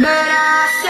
But I